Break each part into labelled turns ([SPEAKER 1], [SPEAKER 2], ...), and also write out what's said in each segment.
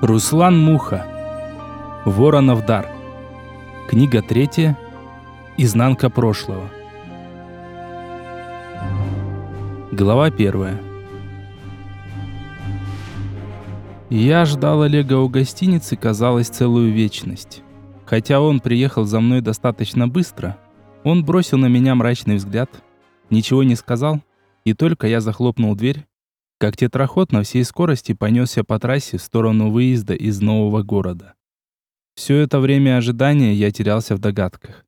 [SPEAKER 1] Руслан Муха. Воронов дар. Книга третья. Изнанка прошлого. Глава первая. Я ждал Олега у гостиницы, казалось, целую вечность. Хотя он приехал за мной достаточно быстро, он бросил на меня мрачный взгляд, ничего не сказал, и только я захлопнул дверь, как тетраход на всей скорости понесся по трассе в сторону выезда из нового города. Все это время ожидания я терялся в догадках.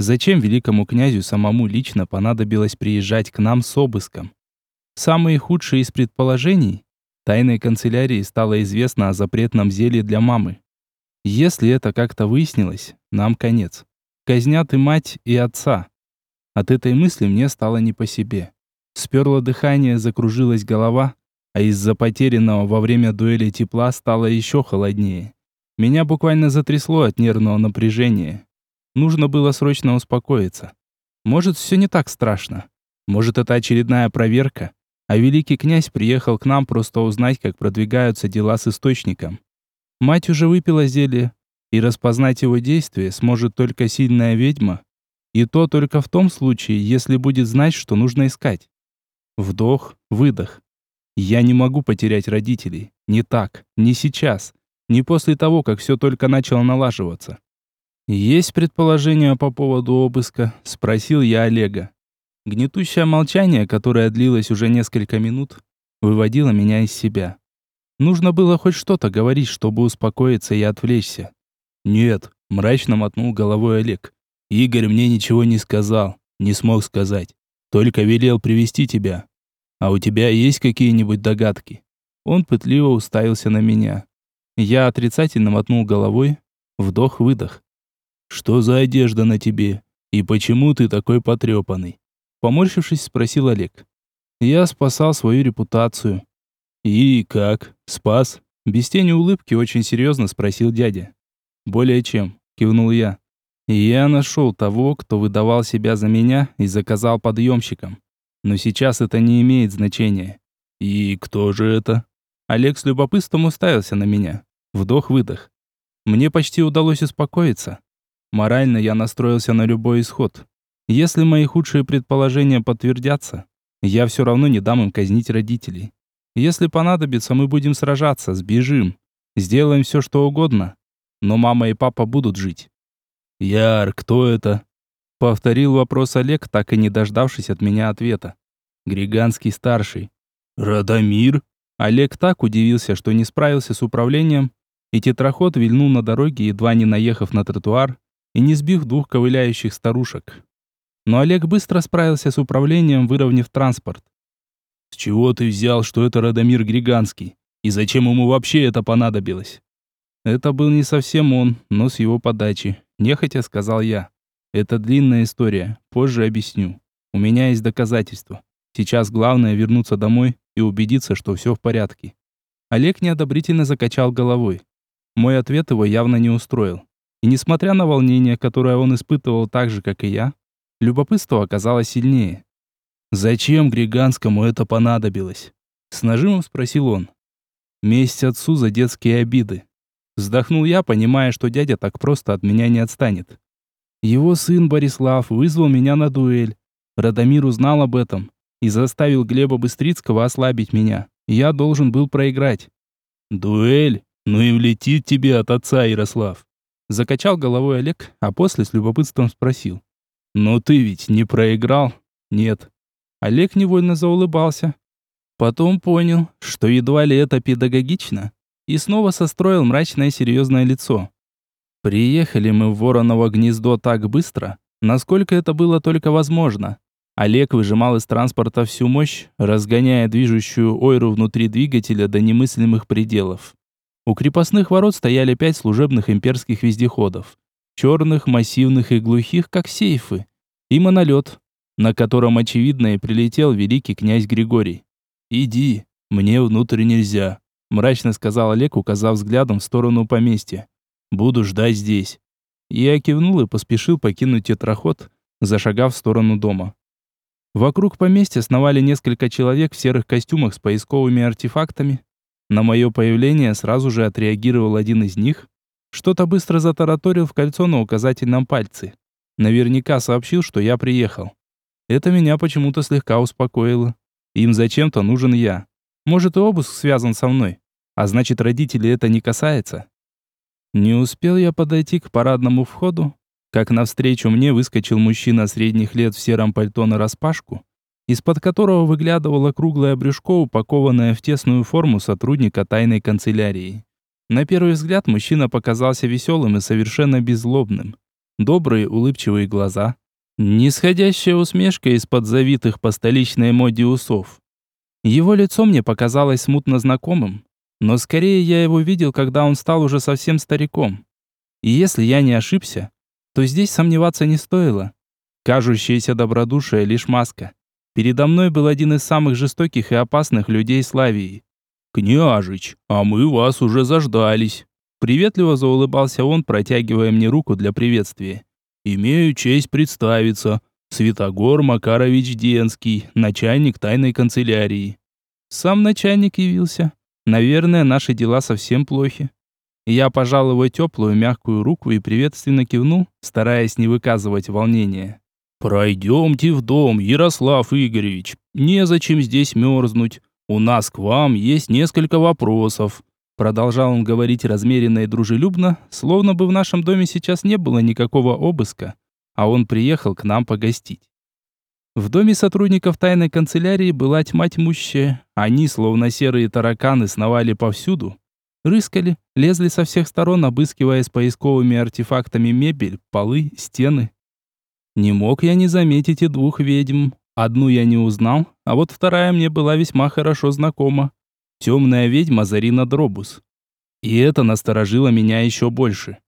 [SPEAKER 1] Зачем великому князю самому лично понадобилось приезжать к нам с обыском? Самые худшие из предположений тайной канцелярии стало известно о запретном зелье для мамы. Если это как-то выяснилось, нам конец. Казнят и мать, и отца. От этой мысли мне стало не по себе. Сперло дыхание, закружилась голова, а из-за потерянного во время дуэли тепла стало еще холоднее. Меня буквально затрясло от нервного напряжения. Нужно было срочно успокоиться. Может, все не так страшно. Может, это очередная проверка, а великий князь приехал к нам просто узнать, как продвигаются дела с источником. Мать уже выпила зелье, и распознать его действие сможет только сильная ведьма, и то только в том случае, если будет знать, что нужно искать. Вдох, выдох. Я не могу потерять родителей. Не так, не сейчас, не после того, как все только начало налаживаться. «Есть предположение по поводу обыска?» – спросил я Олега. Гнетущее молчание, которое длилось уже несколько минут, выводило меня из себя. Нужно было хоть что-то говорить, чтобы успокоиться и отвлечься. «Нет», – мрачно мотнул головой Олег. «Игорь мне ничего не сказал, не смог сказать. Только велел привести тебя. А у тебя есть какие-нибудь догадки?» Он пытливо уставился на меня. Я отрицательно мотнул головой. Вдох-выдох. «Что за одежда на тебе? И почему ты такой потрепанный?» Поморщившись, спросил Олег. «Я спасал свою репутацию». «И как? Спас?» Без тени улыбки очень серьезно спросил дядя. «Более чем», кивнул я. Я нашел того, кто выдавал себя за меня и заказал подъемщиком. Но сейчас это не имеет значения. И кто же это? Олег с любопытством уставился на меня. Вдох-выдох. Мне почти удалось успокоиться. Морально я настроился на любой исход. Если мои худшие предположения подтвердятся, я все равно не дам им казнить родителей. Если понадобится, мы будем сражаться, сбежим. Сделаем все, что угодно. Но мама и папа будут жить. «Яр, кто это?» Повторил вопрос Олег, так и не дождавшись от меня ответа. Григанский старший. «Радомир?» Олег так удивился, что не справился с управлением, и тетраход вильнул на дороге, едва не наехав на тротуар и не сбив двух ковыляющих старушек. Но Олег быстро справился с управлением, выровняв транспорт. «С чего ты взял, что это Радомир Григанский? И зачем ему вообще это понадобилось?» Это был не совсем он, но с его подачи. Нехотя сказал я. Это длинная история, позже объясню. У меня есть доказательства. Сейчас главное вернуться домой и убедиться, что все в порядке. Олег неодобрительно закачал головой. Мой ответ его явно не устроил. И несмотря на волнение, которое он испытывал так же, как и я, любопытство оказалось сильнее. «Зачем Григанскому это понадобилось?» С нажимом спросил он. «Месть отцу за детские обиды. Вздохнул я, понимая, что дядя так просто от меня не отстанет. Его сын Борислав вызвал меня на дуэль. Радомир узнал об этом и заставил Глеба Быстрицкого ослабить меня. Я должен был проиграть. «Дуэль? Ну и влетит тебе от отца, Ярослав!» Закачал головой Олег, а после с любопытством спросил. «Но ты ведь не проиграл?» «Нет». Олег невольно заулыбался. Потом понял, что едва ли это педагогично, и снова состроил мрачное серьезное лицо. Приехали мы в Вороново гнездо так быстро, насколько это было только возможно. Олег выжимал из транспорта всю мощь, разгоняя движущую ойру внутри двигателя до немыслимых пределов. У крепостных ворот стояли пять служебных имперских вездеходов. Черных, массивных и глухих, как сейфы. И монолет, на котором, очевидно, и прилетел великий князь Григорий. «Иди, мне внутрь нельзя», мрачно сказал Олег, указав взглядом в сторону поместья. Буду ждать здесь. Я кивнул и поспешил покинуть тетраход, зашагав в сторону дома. Вокруг поместья сновали несколько человек в серых костюмах с поисковыми артефактами. На мое появление сразу же отреагировал один из них, что-то быстро затараторил в кольцо на указательном пальце. Наверняка сообщил, что я приехал. Это меня почему-то слегка успокоило. Им зачем-то нужен я. Может, и обыск связан со мной. А значит, родителей это не касается. Не успел я подойти к парадному входу, как навстречу мне выскочил мужчина средних лет в сером пальто на распашку, из-под которого выглядывало круглое брюшко, упакованное в тесную форму сотрудника тайной канцелярии. На первый взгляд мужчина показался веселым и совершенно беззлобным. Добрые, улыбчивые глаза, нисходящая усмешка из-под завитых по столичной моде усов. Его лицо мне показалось смутно знакомым, но скорее я его видел, когда он стал уже совсем стариком. И если я не ошибся, то здесь сомневаться не стоило. Кажущаяся добродушие лишь маска. Передо мной был один из самых жестоких и опасных людей Славии. «Княжич, а мы вас уже заждались!» Приветливо заулыбался он, протягивая мне руку для приветствия. «Имею честь представиться. Святогор Макарович Денский, начальник тайной канцелярии». Сам начальник явился. Наверное, наши дела совсем плохи. Я пожал его теплую, мягкую руку и приветственно кивнул, стараясь не выказывать волнения. «Пройдемте в дом, Ярослав Игоревич. Незачем здесь мерзнуть. У нас к вам есть несколько вопросов». Продолжал он говорить размеренно и дружелюбно, словно бы в нашем доме сейчас не было никакого обыска, а он приехал к нам погостить. В доме сотрудников тайной канцелярии была тьма тьмущая. Они, словно серые тараканы, сновали повсюду, рыскали, лезли со всех сторон, обыскивая с поисковыми артефактами мебель, полы, стены. Не мог я не заметить и двух ведьм. Одну я не узнал, а вот вторая мне была весьма хорошо знакома. Темная ведьма Зарина Дробус. И это насторожило меня еще больше.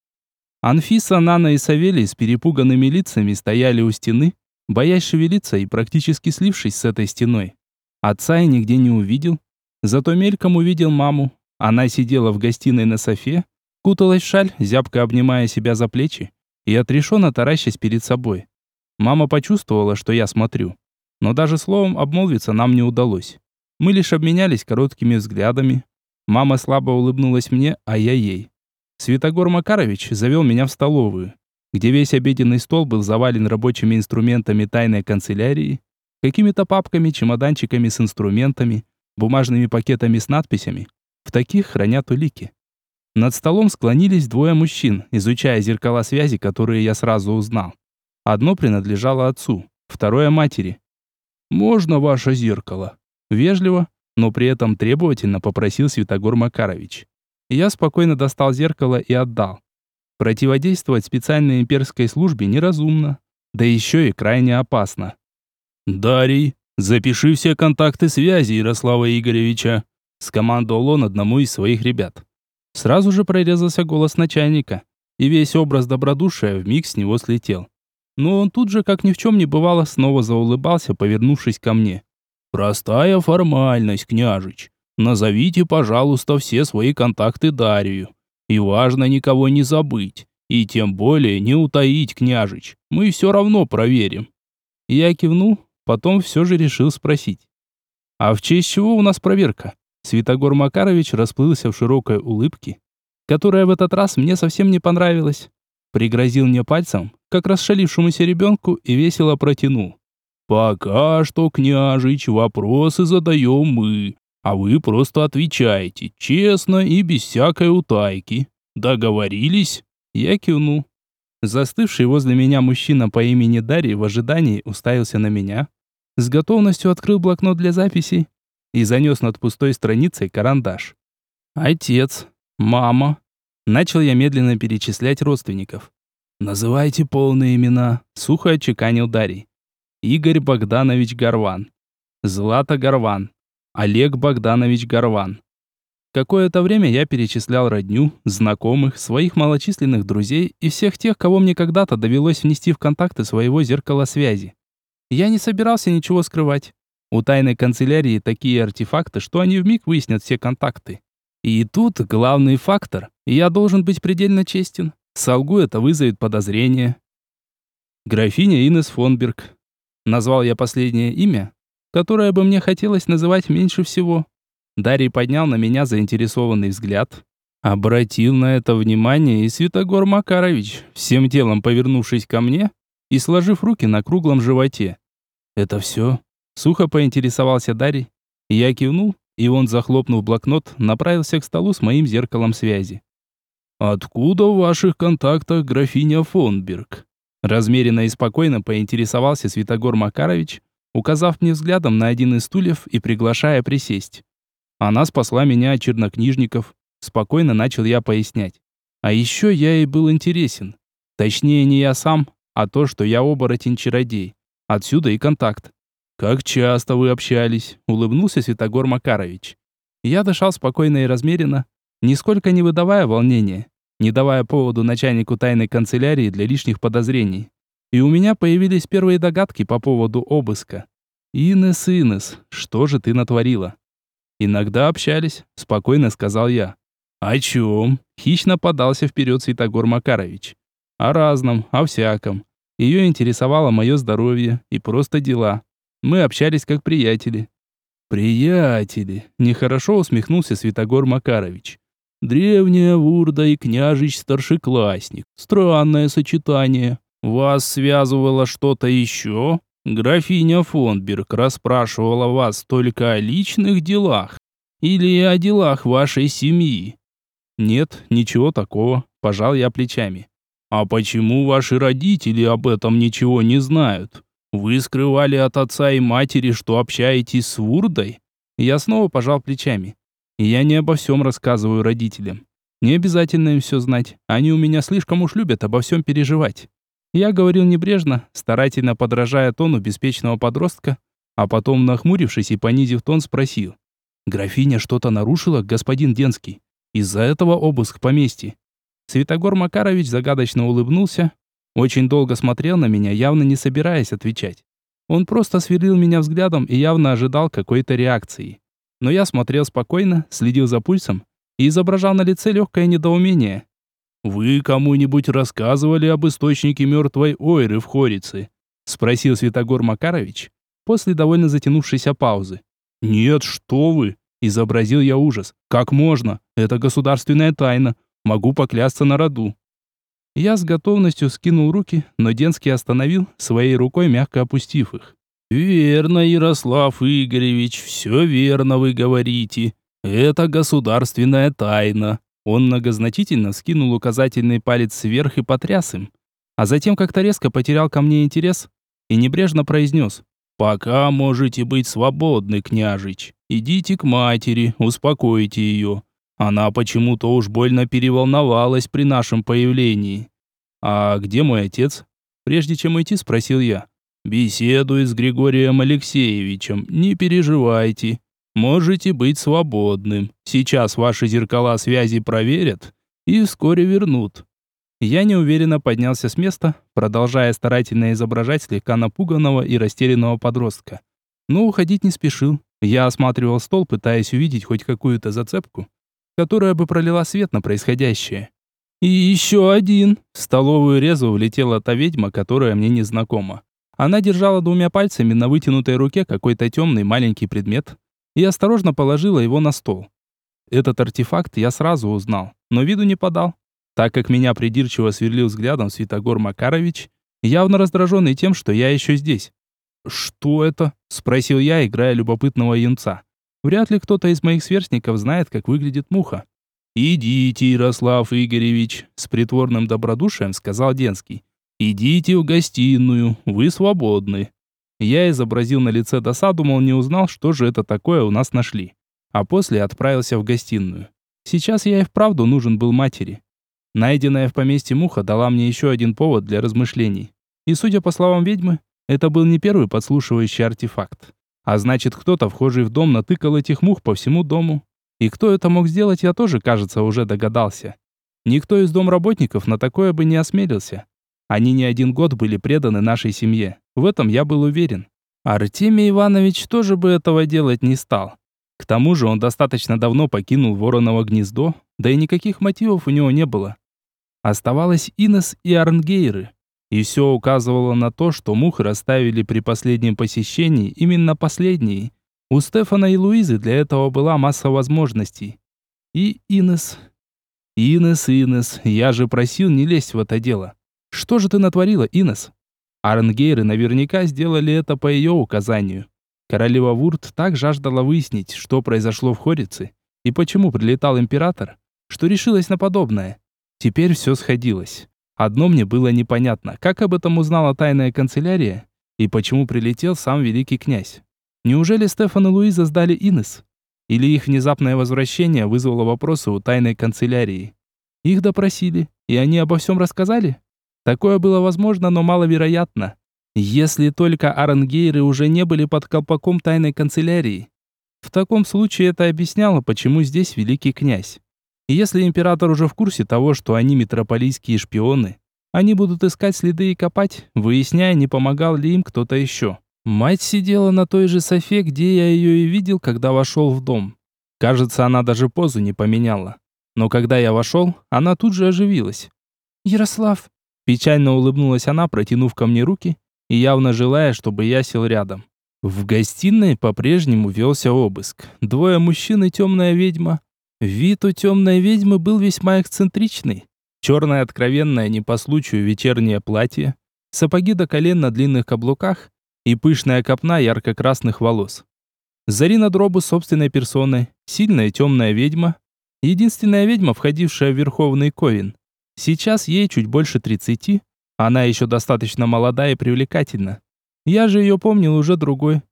[SPEAKER 1] Анфиса, Нана и Савелий с перепуганными лицами стояли у стены, боясь шевелиться и практически слившись с этой стеной. Отца я нигде не увидел, зато мельком увидел маму. Она сидела в гостиной на софе, куталась в шаль, зябко обнимая себя за плечи и отрешенно таращась перед собой. Мама почувствовала, что я смотрю, но даже словом обмолвиться нам не удалось. Мы лишь обменялись короткими взглядами. Мама слабо улыбнулась мне, а я ей. Святогор Макарович завел меня в столовую где весь обеденный стол был завален рабочими инструментами тайной канцелярии, какими-то папками, чемоданчиками с инструментами, бумажными пакетами с надписями. В таких хранят улики. Над столом склонились двое мужчин, изучая зеркала связи, которые я сразу узнал. Одно принадлежало отцу, второе матери. «Можно ваше зеркало?» Вежливо, но при этом требовательно попросил Святогор Макарович. Я спокойно достал зеркало и отдал. Противодействовать специальной имперской службе неразумно, да еще и крайне опасно. «Дарий, запиши все контакты связи Ярослава Игоревича», скомандовал он одному из своих ребят. Сразу же прорезался голос начальника, и весь образ добродушия вмиг с него слетел. Но он тут же, как ни в чем не бывало, снова заулыбался, повернувшись ко мне. «Простая формальность, княжич. Назовите, пожалуйста, все свои контакты Дарию. И важно никого не забыть. И тем более не утаить, княжич. Мы все равно проверим. Я кивнул, потом все же решил спросить. А в честь чего у нас проверка? Святогор Макарович расплылся в широкой улыбке, которая в этот раз мне совсем не понравилась. Пригрозил мне пальцем, как расшалившемуся ребенку, и весело протянул. «Пока что, княжич, вопросы задаем мы, а вы просто отвечаете, честно и без всякой утайки. Договорились?» Я кивнул. Застывший возле меня мужчина по имени Дарий в ожидании уставился на меня, с готовностью открыл блокнот для записей и занес над пустой страницей карандаш. «Отец, мама». Начал я медленно перечислять родственников. «Называйте полные имена», — сухо отчеканил Дарий. «Игорь Богданович Горван. Злата Горван. Олег Богданович Горван. Какое-то время я перечислял родню, знакомых, своих малочисленных друзей и всех тех, кого мне когда-то довелось внести в контакты своего зеркала связи. Я не собирался ничего скрывать. У тайной канцелярии такие артефакты, что они вмиг выяснят все контакты. И тут главный фактор. Я должен быть предельно честен. Солгу это вызовет подозрение. Графиня Инес Фонберг. Назвал я последнее имя, которое бы мне хотелось называть меньше всего. Дарий поднял на меня заинтересованный взгляд. Обратил на это внимание и Святогор Макарович, всем телом повернувшись ко мне и сложив руки на круглом животе. «Это все?» Сухо поинтересовался Дарий. Я кивнул, и он, захлопнув блокнот, направился к столу с моим зеркалом связи. «Откуда в ваших контактах графиня Фонберг?» Размеренно и спокойно поинтересовался Святогор Макарович, указав мне взглядом на один из стульев и приглашая присесть. Она спасла меня от чернокнижников. Спокойно начал я пояснять. А еще я ей был интересен. Точнее, не я сам, а то, что я оборотень-чародей. Отсюда и контакт. «Как часто вы общались?» — улыбнулся Святогор Макарович. Я дышал спокойно и размеренно, нисколько не выдавая волнения, не давая поводу начальнику тайной канцелярии для лишних подозрений. И у меня появились первые догадки по поводу обыска. «Инес, Инес, что же ты натворила?» «Иногда общались», — спокойно сказал я. «О чем?» — хищно подался вперед Святогор Макарович. «О разном, о всяком. Ее интересовало мое здоровье и просто дела. Мы общались как приятели. Приятели, нехорошо усмехнулся Святогор Макарович. Древняя Вурда и княжич-старшеклассник. Странное сочетание. Вас связывало что-то еще? Графиня Фонберг расспрашивала вас только о личных делах или о делах вашей семьи? Нет, ничего такого, пожал я плечами. А почему ваши родители об этом ничего не знают? Вы скрывали от отца и матери, что общаетесь с Вурдой? Я снова пожал плечами. Я не обо всем рассказываю родителям. Не обязательно им все знать. Они у меня слишком уж любят обо всем переживать. Я говорил небрежно, старательно подражая тону беспечного подростка, а потом, нахмурившись и понизив тон, спросил. «Графиня что-то нарушила, господин Денский? Из-за этого обыск поместья?» Святогор Макарович загадочно улыбнулся, очень долго смотрел на меня, явно не собираясь отвечать. Он просто сверлил меня взглядом и явно ожидал какой-то реакции. Но я смотрел спокойно, следил за пульсом и изображал на лице легкое недоумение. «Вы кому-нибудь рассказывали об источнике мертвой Ойры в Хорице?» — спросил Святогор Макарович после довольно затянувшейся паузы. «Нет, что вы!» — изобразил я ужас. «Как можно? Это государственная тайна. Могу поклясться на роду». Я с готовностью скинул руки, но Денский остановил, своей рукой мягко опустив их. «Верно, Ярослав Игоревич, все верно вы говорите. Это государственная тайна». Он многозначительно скинул указательный палец вверх и потряс им, а затем как-то резко потерял ко мне интерес и небрежно произнес «Пока можете быть свободны, княжич. Идите к матери, успокойте ее. Она почему-то уж больно переволновалась при нашем появлении. «А где мой отец?» Прежде чем уйти, спросил я. «Беседую с Григорием Алексеевичем, не переживайте. Можете быть свободным. Сейчас ваши зеркала связи проверят и вскоре вернут». Я неуверенно поднялся с места, продолжая старательно изображать слегка напуганного и растерянного подростка. Но уходить не спешил. Я осматривал стол, пытаясь увидеть хоть какую-то зацепку, которая бы пролила свет на происходящее. И еще один. В столовую резу влетела та ведьма, которая мне не знакома. Она держала двумя пальцами на вытянутой руке какой-то темный маленький предмет и осторожно положила его на стол. Этот артефакт я сразу узнал, но виду не подал, так как меня придирчиво сверлил взглядом Святогор Макарович, явно раздраженный тем, что я еще здесь. «Что это?» – спросил я, играя любопытного юнца. Вряд ли кто-то из моих сверстников знает, как выглядит муха. «Идите, Ярослав Игоревич», — с притворным добродушием сказал Денский. «Идите в гостиную, вы свободны». Я изобразил на лице досаду, мол, не узнал, что же это такое у нас нашли. А после отправился в гостиную. Сейчас я и вправду нужен был матери. Найденная в поместье муха дала мне еще один повод для размышлений. И, судя по словам ведьмы, это был не первый подслушивающий артефакт. А значит, кто-то, вхожий в дом, натыкал этих мух по всему дому. И кто это мог сделать, я тоже, кажется, уже догадался. Никто из домработников на такое бы не осмелился. Они не один год были преданы нашей семье. В этом я был уверен. Артемий Иванович тоже бы этого делать не стал. К тому же он достаточно давно покинул Вороново гнездо, да и никаких мотивов у него не было. Оставалось Инес и Арнгейры. И все указывало на то, что мух расставили при последнем посещении именно последние, У Стефана и Луизы для этого была масса возможностей. И Инес. Инес, Инес, я же просил не лезть в это дело. Что же ты натворила, Инес? Арнгейры наверняка сделали это по ее указанию. Королева Вурт так жаждала выяснить, что произошло в Хорице и почему прилетал император, что решилась на подобное. Теперь все сходилось. Одно мне было непонятно, как об этом узнала тайная канцелярия и почему прилетел сам великий князь. Неужели Стефан и Луиза сдали Инес? Или их внезапное возвращение вызвало вопросы у тайной канцелярии? Их допросили, и они обо всем рассказали? Такое было возможно, но маловероятно. Если только Арангейры уже не были под колпаком тайной канцелярии. В таком случае это объясняло, почему здесь великий князь. Если император уже в курсе того, что они метрополийские шпионы, они будут искать следы и копать, выясняя, не помогал ли им кто-то еще. Мать сидела на той же софе, где я ее и видел, когда вошел в дом. Кажется, она даже позу не поменяла. Но когда я вошел, она тут же оживилась. «Ярослав!» Печально улыбнулась она, протянув ко мне руки и явно желая, чтобы я сел рядом. В гостиной по-прежнему велся обыск. Двое мужчин и темная ведьма. Вид у темной ведьмы был весьма эксцентричный. Черное откровенное не по случаю вечернее платье, сапоги до колен на длинных каблуках и пышная копна ярко-красных волос. Зарина Дробу собственной персоной, сильная темная ведьма, единственная ведьма, входившая в Верховный Ковен. Сейчас ей чуть больше 30, она еще достаточно молода и привлекательна. Я же ее помнил уже другой.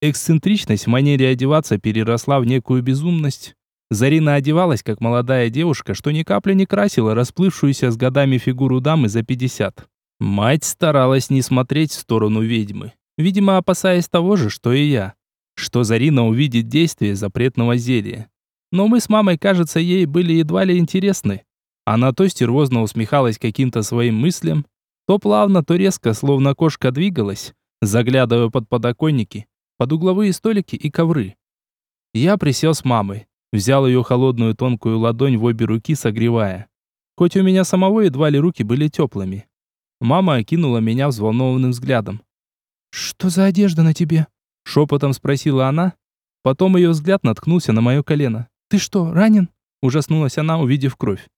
[SPEAKER 1] Эксцентричность в манере одеваться переросла в некую безумность. Зарина одевалась как молодая девушка, что ни капли не красила расплывшуюся с годами фигуру дамы за 50. Мать старалась не смотреть в сторону ведьмы видимо, опасаясь того же, что и я, что Зарина увидит действие запретного зелья. Но мы с мамой, кажется, ей были едва ли интересны. Она то стервозно усмехалась каким-то своим мыслям, то плавно, то резко, словно кошка двигалась, заглядывая под подоконники, под угловые столики и ковры. Я присел с мамой, взял ее холодную тонкую ладонь в обе руки, согревая. Хоть у меня самого едва ли руки были теплыми. Мама окинула меня взволнованным взглядом. «Что за одежда на тебе?» Шепотом спросила она. Потом ее взгляд наткнулся на мое колено. «Ты что, ранен?» Ужаснулась она, увидев кровь.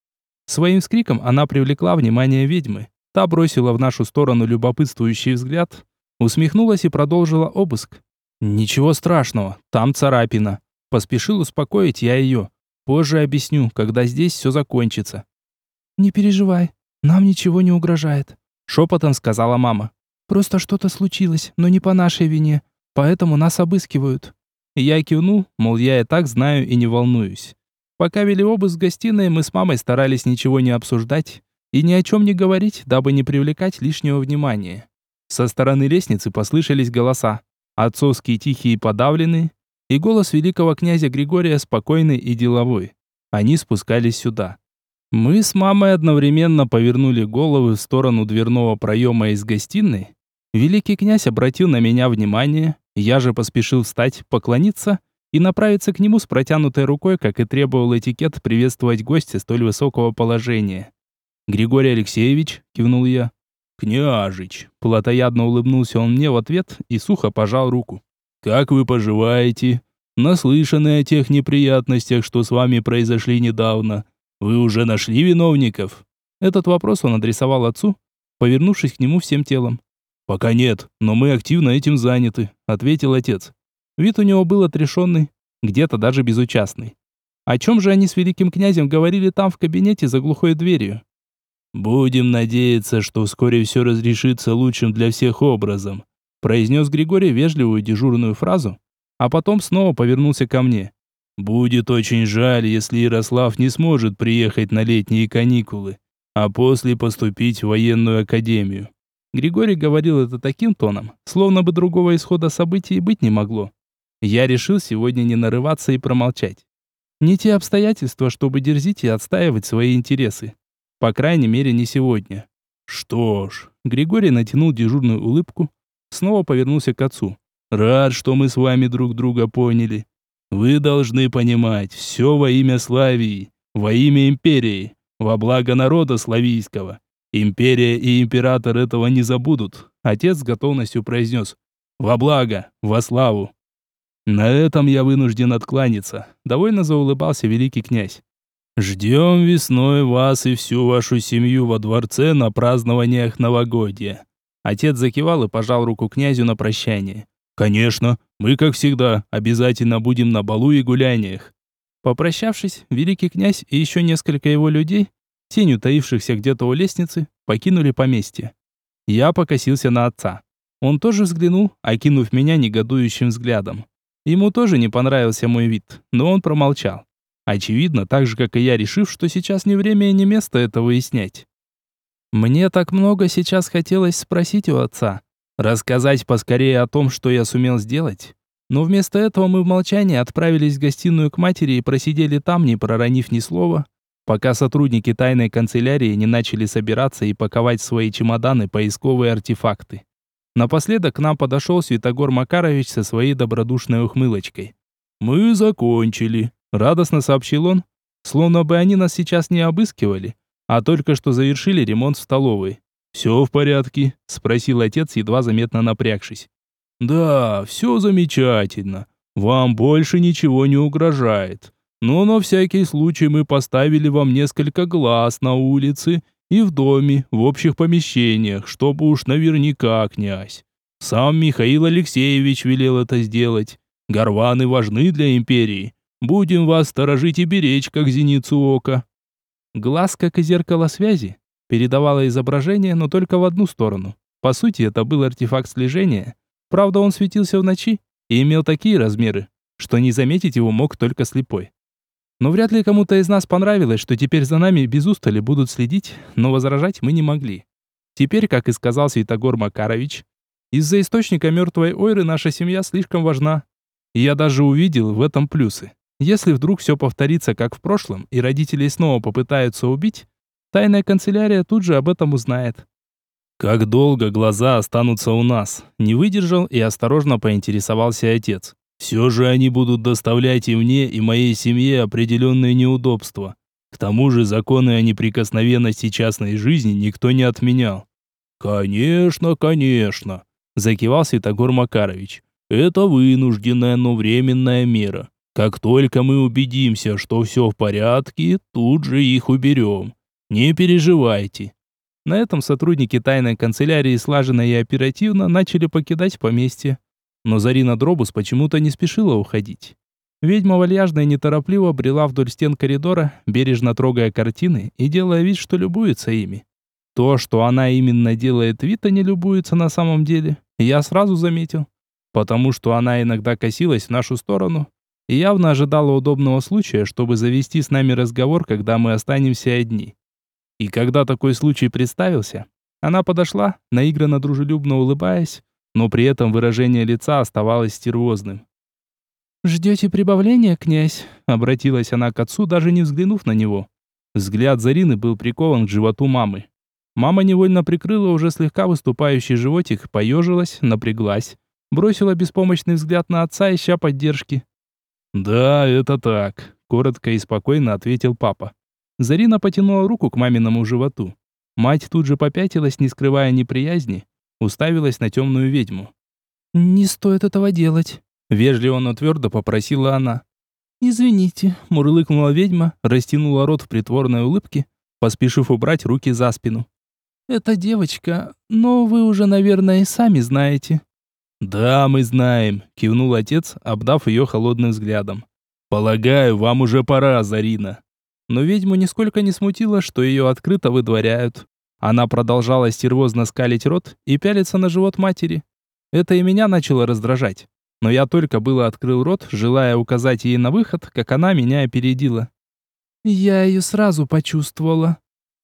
[SPEAKER 1] Своим скриком она привлекла внимание ведьмы. Та бросила в нашу сторону любопытствующий взгляд, усмехнулась и продолжила обыск. «Ничего страшного, там царапина». Поспешил успокоить я ее. Позже объясню, когда здесь все закончится. «Не переживай, нам ничего не угрожает», шепотом сказала мама. Просто что-то случилось, но не по нашей вине, поэтому нас обыскивают». Я кивнул, мол, я и так знаю и не волнуюсь. Пока вели обыск в гостиной, мы с мамой старались ничего не обсуждать и ни о чем не говорить, дабы не привлекать лишнего внимания. Со стороны лестницы послышались голоса. Отцовские тихие и подавленные, и голос великого князя Григория спокойный и деловой. Они спускались сюда. Мы с мамой одновременно повернули головы в сторону дверного проема из гостиной Великий князь обратил на меня внимание, я же поспешил встать, поклониться и направиться к нему с протянутой рукой, как и требовал этикет приветствовать гостя столь высокого положения. «Григорий Алексеевич», — кивнул я. «Княжич», — плотоядно улыбнулся он мне в ответ и сухо пожал руку. «Как вы поживаете? Наслышаны о тех неприятностях, что с вами произошли недавно. Вы уже нашли виновников?» Этот вопрос он адресовал отцу, повернувшись к нему всем телом. «Пока нет, но мы активно этим заняты», — ответил отец. Вид у него был отрешенный, где-то даже безучастный. О чем же они с великим князем говорили там в кабинете за глухой дверью? «Будем надеяться, что вскоре все разрешится лучшим для всех образом», произнес Григорий вежливую дежурную фразу, а потом снова повернулся ко мне. «Будет очень жаль, если Ярослав не сможет приехать на летние каникулы, а после поступить в военную академию. Григорий говорил это таким тоном, словно бы другого исхода событий быть не могло. Я решил сегодня не нарываться и промолчать. Не те обстоятельства, чтобы дерзить и отстаивать свои интересы. По крайней мере, не сегодня. Что ж, Григорий натянул дежурную улыбку, снова повернулся к отцу. Рад, что мы с вами друг друга поняли. Вы должны понимать, все во имя Славии, во имя империи, во благо народа славийского. Империя и император этого не забудут. Отец с готовностью произнес «Во благо, во славу». На этом я вынужден откланяться, довольно заулыбался великий князь. Ждем весной вас и всю вашу семью во дворце на празднованиях новогодия. Отец закивал и пожал руку князю на прощание. Конечно, мы, как всегда, обязательно будем на балу и гуляниях. Попрощавшись, великий князь и еще несколько его людей, тенью таившихся где-то у лестницы, покинули поместье. Я покосился на отца. Он тоже взглянул, окинув меня негодующим взглядом. Ему тоже не понравился мой вид, но он промолчал. Очевидно, так же, как и я, решив, что сейчас не время и не место это выяснять. Мне так много сейчас хотелось спросить у отца, рассказать поскорее о том, что я сумел сделать. Но вместо этого мы в молчании отправились в гостиную к матери и просидели там, не проронив ни слова, пока сотрудники тайной канцелярии не начали собираться и паковать свои чемоданы поисковые артефакты. Напоследок к нам подошел Святогор Макарович со своей добродушной ухмылочкой. «Мы закончили», — радостно сообщил он, словно бы они нас сейчас не обыскивали, а только что завершили ремонт в столовой. «Все в порядке?» – спросил отец, едва заметно напрягшись. «Да, все замечательно. Вам больше ничего не угрожает. Но на всякий случай мы поставили вам несколько глаз на улице и в доме, в общих помещениях, чтобы уж наверняка, князь. Сам Михаил Алексеевич велел это сделать. Горваны важны для империи. Будем вас сторожить и беречь, как зеницу ока». Глаз, как и зеркало связи, передавало изображение, но только в одну сторону. По сути, это был артефакт слежения. Правда, он светился в ночи и имел такие размеры, что не заметить его мог только слепой. Но вряд ли кому-то из нас понравилось, что теперь за нами без устали будут следить, но возражать мы не могли. Теперь, как и сказал Святогор Макарович, из-за источника мертвой Ойры наша семья слишком важна. И я даже увидел в этом плюсы. Если вдруг все повторится, как в прошлом, и родителей снова попытаются убить, Тайная канцелярия тут же об этом узнает. Как долго глаза останутся у нас? Не выдержал и осторожно поинтересовался отец. Все же они будут доставлять и мне, и моей семье определенные неудобства. К тому же законы о неприкосновенности частной жизни никто не отменял. Конечно, конечно, закивал Святогор Макарович. Это вынужденная, но временная мера. Как только мы убедимся, что все в порядке, тут же их уберем. Не переживайте. На этом сотрудники тайной канцелярии слаженно и оперативно начали покидать поместье. Но Зарина Дробус почему-то не спешила уходить. Ведьма вальяжно и неторопливо брела вдоль стен коридора, бережно трогая картины и делая вид, что любуется ими. То, что она именно делает вид, а не любуется на самом деле, я сразу заметил. Потому что она иногда косилась в нашу сторону и явно ожидала удобного случая, чтобы завести с нами разговор, когда мы останемся одни. И когда такой случай представился, она подошла, наигранно дружелюбно улыбаясь, но при этом выражение лица оставалось стервозным. «Ждете прибавления, князь?» — обратилась она к отцу, даже не взглянув на него. Взгляд Зарины был прикован к животу мамы. Мама невольно прикрыла уже слегка выступающий животик, поежилась, напряглась, бросила беспомощный взгляд на отца, ища поддержки. «Да, это так», — коротко и спокойно ответил папа. Зарина потянула руку к маминому животу. Мать тут же попятилась, не скрывая неприязни, уставилась на темную ведьму. «Не стоит этого делать», — вежливо, но твердо попросила она. «Извините», — мурлыкнула ведьма, растянула рот в притворной улыбке, поспешив убрать руки за спину. «Это девочка, но вы уже, наверное, и сами знаете». «Да, мы знаем», — кивнул отец, обдав ее холодным взглядом. «Полагаю, вам уже пора, Зарина». Но ведьму нисколько не смутило, что ее открыто выдворяют. Она продолжала стервозно скалить рот и пялиться на живот матери. Это и меня начало раздражать. Но я только было открыл рот, желая указать ей на выход, как она меня опередила. «Я ее сразу почувствовала.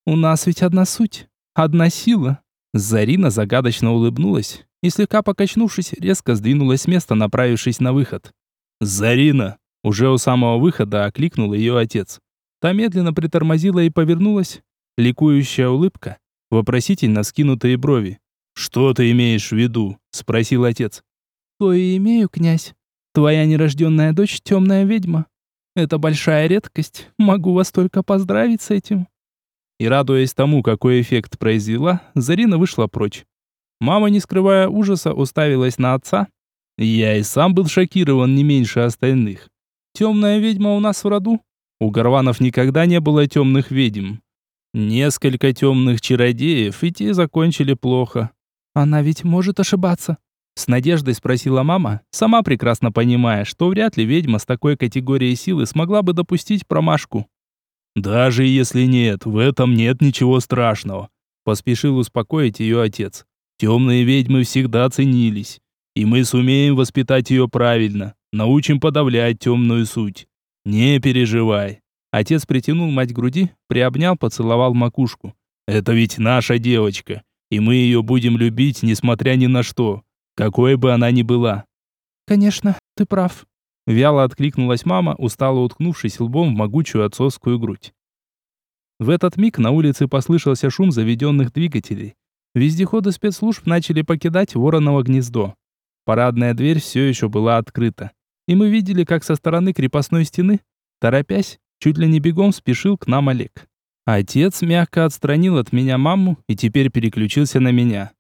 [SPEAKER 1] У нас ведь одна суть, одна сила». Зарина загадочно улыбнулась и, слегка покачнувшись, резко сдвинулась с места, направившись на выход. «Зарина!» Уже у самого выхода окликнул ее отец. Та медленно притормозила и повернулась. Ликующая улыбка, вопросительно скинутые брови. «Что ты имеешь в виду?» – спросил отец. «То и имею, князь. Твоя нерожденная дочь – темная ведьма. Это большая редкость. Могу вас только поздравить с этим». И радуясь тому, какой эффект произвела, Зарина вышла прочь. Мама, не скрывая ужаса, уставилась на отца, Я и сам был шокирован не меньше остальных. Темная ведьма у нас в роду? У Горванов никогда не было темных ведьм. Несколько темных чародеев, и те закончили плохо. Она ведь может ошибаться. С надеждой спросила мама, сама прекрасно понимая, что вряд ли ведьма с такой категорией силы смогла бы допустить промашку. «Даже если нет, в этом нет ничего страшного», – поспешил успокоить ее отец. «Темные ведьмы всегда ценились, и мы сумеем воспитать ее правильно, научим подавлять темную суть. Не переживай». Отец притянул мать к груди, приобнял, поцеловал макушку. «Это ведь наша девочка, и мы ее будем любить, несмотря ни на что, какой бы она ни была». «Конечно, ты прав», Вяло откликнулась мама, устало уткнувшись лбом в могучую отцовскую грудь. В этот миг на улице послышался шум заведенных двигателей. Вездеходы спецслужб начали покидать вороново гнездо. Парадная дверь все еще была открыта. И мы видели, как со стороны крепостной стены, торопясь, чуть ли не бегом спешил к нам Олег. Отец мягко отстранил от меня маму и теперь переключился на меня.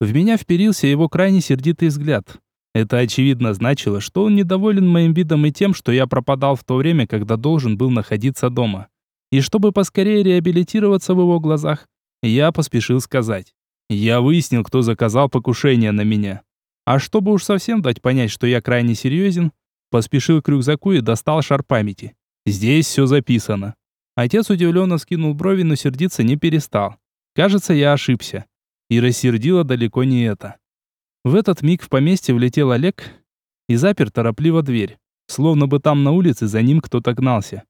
[SPEAKER 1] В меня вперился его крайне сердитый взгляд. Это очевидно значило, что он недоволен моим видом и тем, что я пропадал в то время, когда должен был находиться дома. И чтобы поскорее реабилитироваться в его глазах, я поспешил сказать. Я выяснил, кто заказал покушение на меня. А чтобы уж совсем дать понять, что я крайне серьезен, поспешил к рюкзаку и достал шар памяти. Здесь все записано. Отец удивленно скинул брови, но сердиться не перестал. Кажется, я ошибся. И рассердило далеко не это. В этот миг в поместье влетел Олег и запер торопливо дверь, словно бы там на улице за ним кто-то гнался.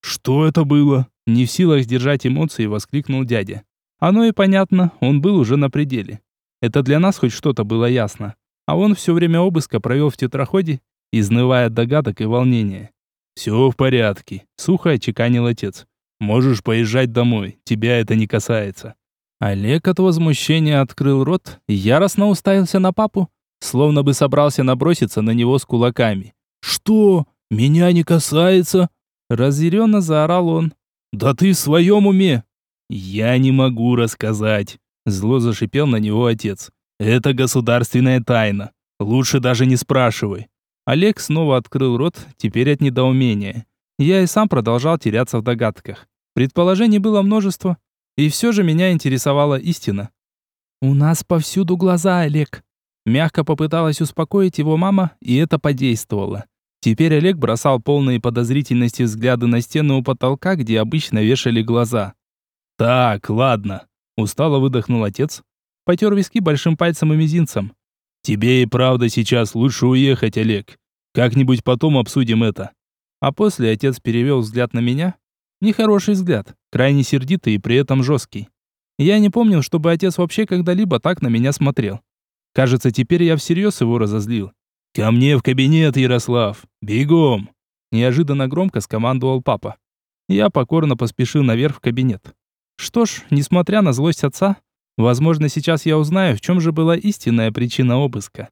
[SPEAKER 1] «Что это было?» Не в силах сдержать эмоции, воскликнул дядя. Оно и понятно, он был уже на пределе. Это для нас хоть что-то было ясно. А он все время обыска провел в тетраходе, изнывая от догадок и волнения. «Все в порядке», — сухо отчеканил отец. «Можешь поезжать домой, тебя это не касается». Олег от возмущения открыл рот и яростно уставился на папу, словно бы собрался наброситься на него с кулаками. «Что? Меня не касается?» Разъяренно заорал он. «Да ты в своем уме?» «Я не могу рассказать», — зло зашипел на него отец. «Это государственная тайна. Лучше даже не спрашивай». Олег снова открыл рот, теперь от недоумения. Я и сам продолжал теряться в догадках. Предположений было множество, и все же меня интересовала истина. «У нас повсюду глаза, Олег!» Мягко попыталась успокоить его мама, и это подействовало. Теперь Олег бросал полные подозрительности взгляды на стену у потолка, где обычно вешали глаза. «Так, ладно», — устало выдохнул отец. Потер виски большим пальцем и мизинцем. «Тебе и правда сейчас лучше уехать, Олег. Как-нибудь потом обсудим это». А после отец перевел взгляд на меня, Нехороший взгляд, крайне сердитый и при этом жесткий. Я не помнил, чтобы отец вообще когда-либо так на меня смотрел. Кажется, теперь я всерьез его разозлил. «Ко мне в кабинет, Ярослав! Бегом!» Неожиданно громко скомандовал папа. Я покорно поспешил наверх в кабинет. Что ж, несмотря на злость отца, возможно, сейчас я узнаю, в чем же была истинная причина обыска.